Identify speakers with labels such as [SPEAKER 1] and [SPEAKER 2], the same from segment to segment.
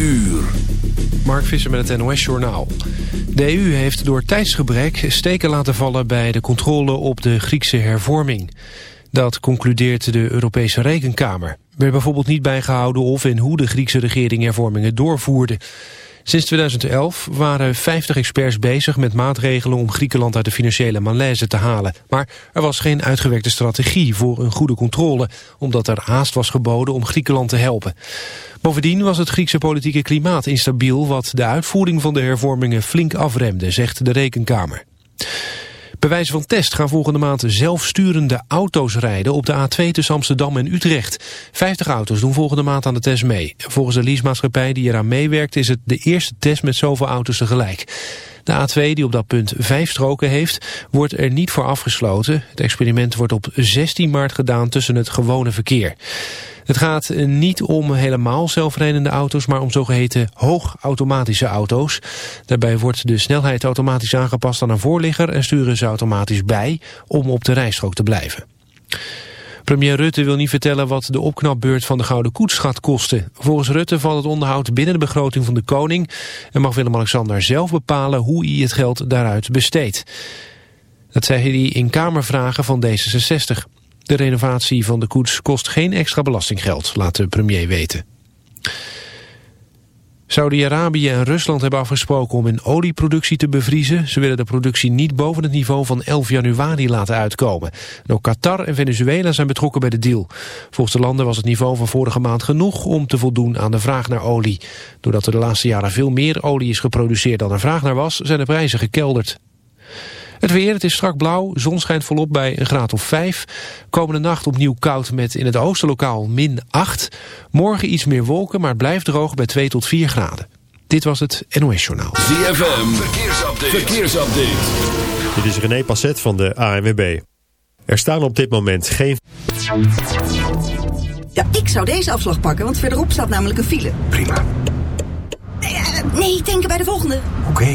[SPEAKER 1] uur.
[SPEAKER 2] Mark Visser met het NOS-journaal. De EU heeft door tijdsgebrek steken laten vallen bij de controle op de Griekse hervorming. Dat concludeert de Europese Rekenkamer. Er werd bijvoorbeeld niet bijgehouden of en hoe de Griekse regering hervormingen doorvoerde. Sinds 2011 waren 50 experts bezig met maatregelen om Griekenland uit de financiële malaise te halen. Maar er was geen uitgewerkte strategie voor een goede controle, omdat er haast was geboden om Griekenland te helpen. Bovendien was het Griekse politieke klimaat instabiel, wat de uitvoering van de hervormingen flink afremde, zegt de Rekenkamer. Bij wijze van test gaan volgende maand zelfsturende auto's rijden op de A2 tussen Amsterdam en Utrecht. 50 auto's doen volgende maand aan de test mee. Volgens de leasemaatschappij die eraan meewerkt is het de eerste test met zoveel auto's tegelijk. De A2, die op dat punt vijf stroken heeft, wordt er niet voor afgesloten. Het experiment wordt op 16 maart gedaan tussen het gewone verkeer. Het gaat niet om helemaal zelfrijdende auto's, maar om zogeheten hoogautomatische auto's. Daarbij wordt de snelheid automatisch aangepast aan een voorligger en sturen ze automatisch bij om op de rijstrook te blijven. Premier Rutte wil niet vertellen wat de opknapbeurt van de Gouden Koets gaat kosten. Volgens Rutte valt het onderhoud binnen de begroting van de koning... en mag Willem-Alexander zelf bepalen hoe hij het geld daaruit besteedt. Dat zei hij in Kamervragen van D66. De renovatie van de koets kost geen extra belastinggeld, laat de premier weten. Saudi-Arabië en Rusland hebben afgesproken om hun olieproductie te bevriezen. Ze willen de productie niet boven het niveau van 11 januari laten uitkomen. ook Qatar en Venezuela zijn betrokken bij de deal. Volgens de landen was het niveau van vorige maand genoeg om te voldoen aan de vraag naar olie. Doordat er de laatste jaren veel meer olie is geproduceerd dan er vraag naar was, zijn de prijzen gekelderd. Het weer, het is strak blauw, zon schijnt volop bij een graad of 5. Komende nacht opnieuw koud met in het oosten lokaal min 8. Morgen iets meer wolken, maar het blijft droog bij 2 tot 4 graden. Dit was het NOS Journaal.
[SPEAKER 1] ZFM, verkeersupdate. verkeersupdate.
[SPEAKER 3] Dit is René Passet van de ANWB. Er staan op dit moment geen...
[SPEAKER 4] Ja, ik zou deze afslag pakken, want verderop staat namelijk een file.
[SPEAKER 5] Prima.
[SPEAKER 4] Nee, uh, nee denken bij de volgende.
[SPEAKER 5] Oké.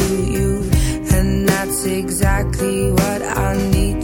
[SPEAKER 6] you. And that's exactly what I need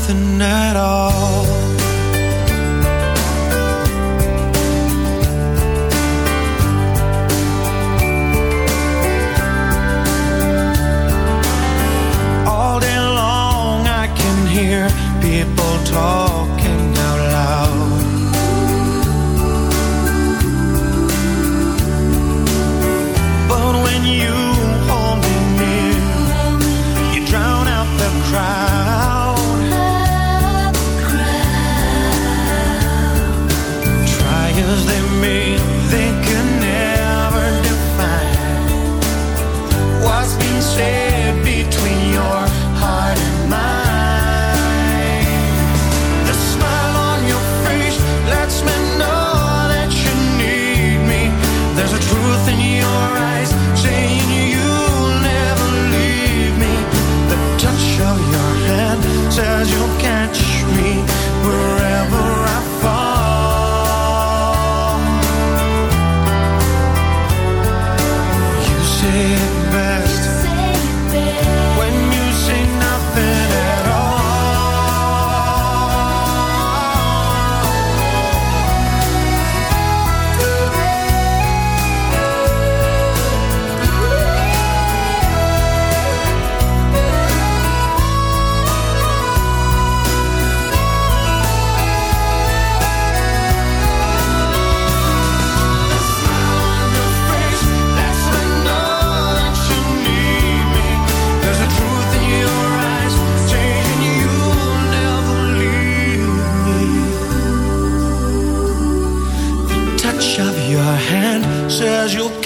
[SPEAKER 7] Nothing at all.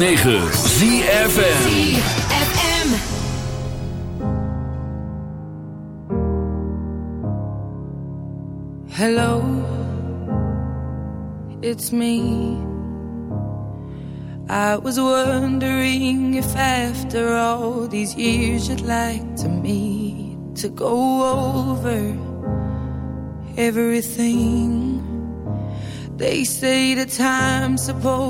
[SPEAKER 1] 106.9 ZFM.
[SPEAKER 6] Hello, it's me. I was wondering if after all these years you'd like to meet to go over everything. They say the time's supposed